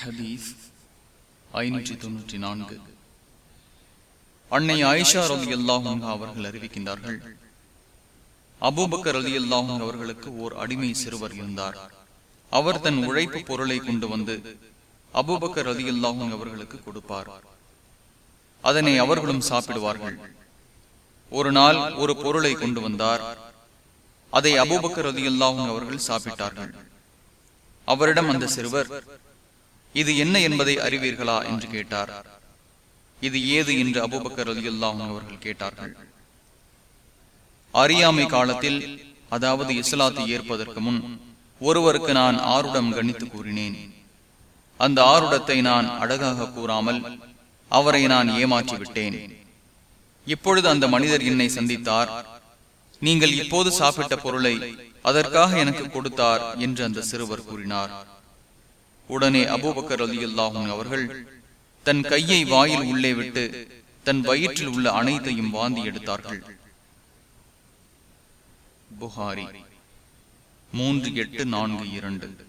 ஹதீஸ் ஐநூற்றி தொன்னூற்றி நான்கு. அன்னை ஆயிஷா ரலி அல்லாஹும் அவர்கள் அறிவிக்கின்றார்கள் அபூபக்கர் ரலி அல்லாஹும் அவர்களுக்கு ஓர் அடிமை சிறுவர் இருந்தார். அவர் தன் உழைப்பு பொருளை கொண்டு வந்து அபூபக்கர் ரலி அல்லாஹும் அவர்களுக்கு கொடுப்பார். அதனை அவர்களும் சாப்பிடுவார்கள். ஒரு நாள் ஒரு பொருளை கொண்டு வந்தார். அதை அபூபக்கர் ரலி அல்லாஹும் அவர்கள் சாப்பிட்டார்கள். அவரிடம் அந்த சிறுவர் இது என்ன என்பதை அறிவீர்களா என்று கேட்டார். இது ஏது என்று அபுபக்கர் அலி அல்லாஹும் அவர்கள் கேட்டார்கள். அறியாமை காலத்தில் அதாவது இஸ்லாத்தை ஏற்பதற்கு முன் ஒருவருக்கு நான் ஆருடம் கணித்து கூறினேன். அந்த ஆருடத்தை நான் அழகாக கூறாமல் அவரை நான் ஏமாற்றி விட்டேன். இப்பொழுது அந்த மனிதர் என்னை சந்தித்தார். நீங்கள் இப்போது சாப்பிட்ட பொருளை அதற்காக எனக்கு கொடுத்தார் என்று அந்த சிறுவர் கூறினார். உடனே அபூபக்கர் அலி அல்லாஹும் அவர்கள் தன் கையை வாயில் உள்ளே விட்டு தன் வயிற்றில் உள்ள அனைத்தையும் வாந்தி எடுத்தார்கள். புகாரி மூன்று எட்டு நான்கு இரண்டு.